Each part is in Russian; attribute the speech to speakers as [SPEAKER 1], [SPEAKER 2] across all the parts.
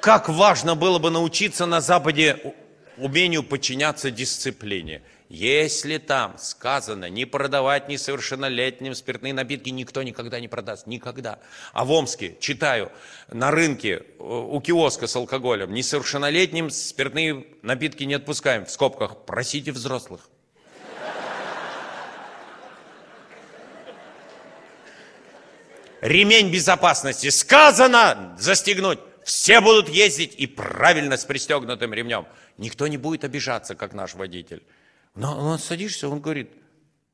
[SPEAKER 1] как важно было бы научиться на Западе умению подчиняться дисциплине. Если там сказано не продавать несовершеннолетним спиртные напитки, никто никогда не продаст. Никогда. А в Омске, читаю, на рынке у киоска с алкоголем несовершеннолетним спиртные напитки не отпускаем. В скобках просите взрослых. Ремень безопасности сказано застегнуть. Все будут ездить и правильно с пристегнутым ремнем. Никто не будет обижаться, как наш водитель. Но он садишься, он говорит,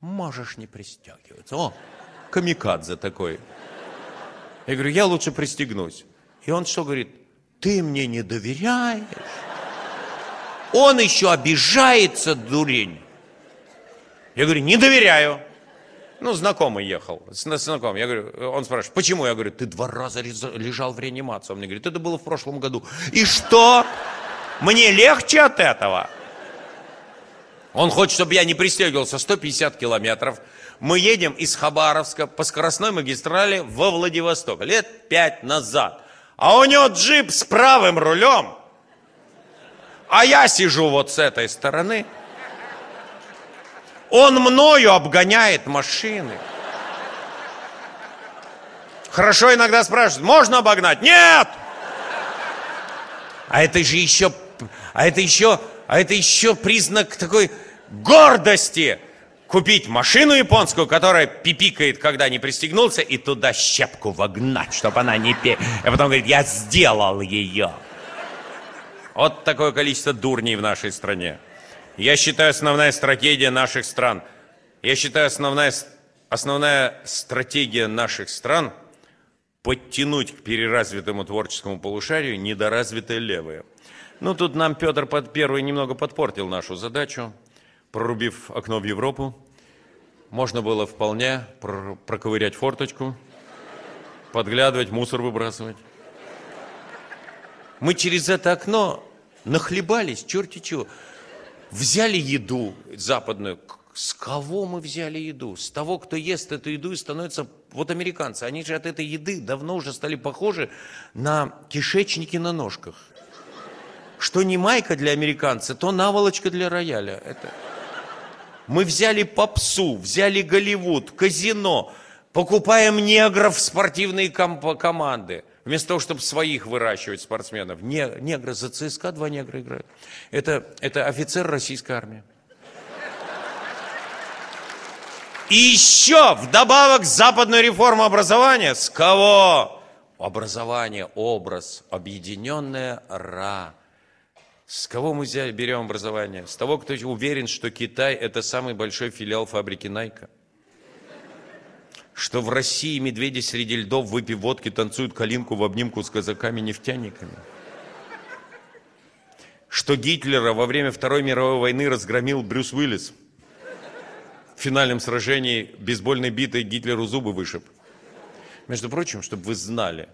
[SPEAKER 1] можешь не пристегиваться. О, камикадзе такой. Я говорю, я лучше пристегнусь. И он что говорит? Ты мне не доверяешь? Он еще обижается, дурень. Я говорю, не доверяю. Ну, знакомый ехал, знакомый. Я говорю, он спрашивает, почему? Я говорю, ты два раза лежал в реанимации. Он мне говорит, это было в прошлом году. И что? Мне легче от этого? Он хочет, чтобы я не пристегивался 150 километров. Мы едем из Хабаровска по скоростной магистрали во Владивосток. Лет пять назад. А у него джип с правым рулем. А я сижу вот с этой стороны. Он мною обгоняет машины. Хорошо иногда спрашивают, можно обогнать? Нет! А это же еще, а это еще, а это еще признак такой гордости купить машину японскую, которая пипикает, когда не пристегнулся, и туда щепку вогнать, чтобы она не пе... А потом говорит, я сделал ее. Вот такое количество дурней в нашей стране. Я считаю, основная стратегия наших стран, я считаю, основная, основная стратегия наших стран подтянуть к переразвитому творческому полушарию недоразвитые левые. Ну, тут нам Петр под первый немного подпортил нашу задачу прорубив окно в Европу, можно было вполне проковырять форточку, подглядывать, мусор выбрасывать. Мы через это окно нахлебались, черти чего. Взяли еду западную. С кого мы взяли еду? С того, кто ест эту еду и становится... Вот американцы, они же от этой еды давно уже стали похожи на кишечники на ножках. Что не майка для американца, то наволочка для рояля. Это... Мы взяли попсу, взяли Голливуд, казино, покупаем негров в спортивные ком- команды. Вместо того, чтобы своих выращивать спортсменов. Не, негры за ЦСКА два негра играют. Это, это офицер российской армии. И еще вдобавок западную реформу образования. С кого? Образование, образ, объединенная ра. С кого мы взяли, берем образование? С того, кто уверен, что Китай – это самый большой филиал фабрики Найка? Что в России медведи среди льдов, выпив водки, танцуют калинку в обнимку с казаками-нефтяниками? Что Гитлера во время Второй мировой войны разгромил Брюс Уиллис? В финальном сражении бейсбольной битой Гитлеру зубы вышиб. Между прочим, чтобы вы знали,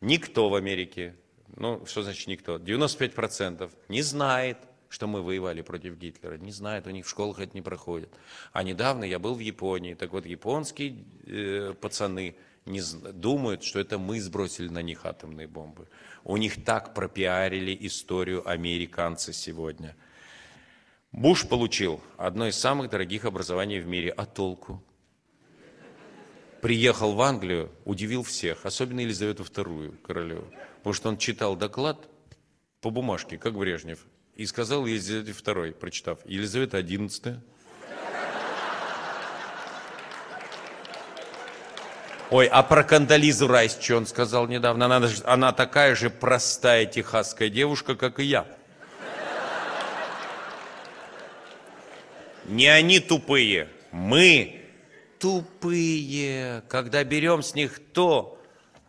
[SPEAKER 1] никто в Америке ну, что значит никто? 95% не знает, что мы воевали против Гитлера. Не знает, у них в школах это не проходит. А недавно я был в Японии. Так вот, японские э, пацаны не думают, что это мы сбросили на них атомные бомбы. У них так пропиарили историю американцы сегодня. Буш получил одно из самых дорогих образований в мире. А толку? Приехал в Англию, удивил всех, особенно Елизавету II, королеву. Потому что он читал доклад по бумажке, как Брежнев, и сказал Елизавете II, прочитав, Елизавета XI. Ой, а про Кандализу Райс, что он сказал недавно? Она, она такая же простая техасская девушка, как и я. Не они тупые, мы тупые, когда берем с них то,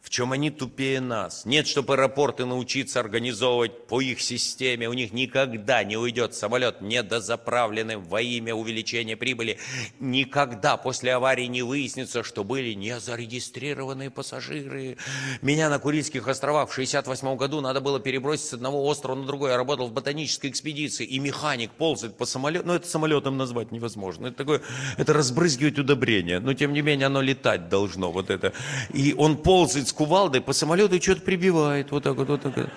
[SPEAKER 1] в чем они тупее нас. Нет, чтобы аэропорты научиться организовывать по их системе. У них никогда не уйдет самолет недозаправленным во имя увеличения прибыли. Никогда после аварии не выяснится, что были незарегистрированные пассажиры. Меня на Курильских островах в 68 году надо было перебросить с одного острова на другой. Я работал в ботанической экспедиции, и механик ползает по самолету. Ну, это самолетом назвать невозможно. Это такое, это разбрызгивать удобрение. Но, тем не менее, оно летать должно, вот это. И он ползает с кувалдой по самолету и что-то прибивает. Вот так вот, вот так вот.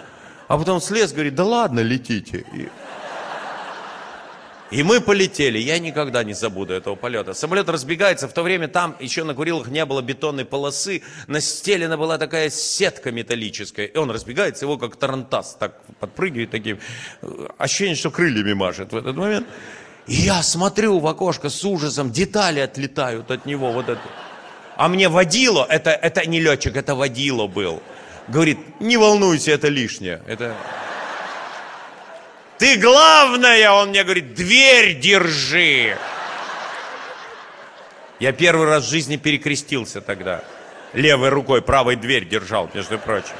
[SPEAKER 1] А потом слез, говорит, да ладно, летите. И... И мы полетели. Я никогда не забуду этого полета. Самолет разбегается. В то время там еще на Курилах не было бетонной полосы. Настелена была такая сетка металлическая. И он разбегается, его как тарантас так подпрыгивает таким. Ощущение, что крыльями машет в этот момент. И я смотрю в окошко с ужасом, детали отлетают от него. Вот это. А мне водило, это, это не летчик, это водило был. Говорит, не волнуйся, это лишнее. Это... Ты главное, он мне говорит, дверь держи. Я первый раз в жизни перекрестился тогда. Левой рукой правой дверь держал, между прочим.